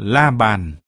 la bàn.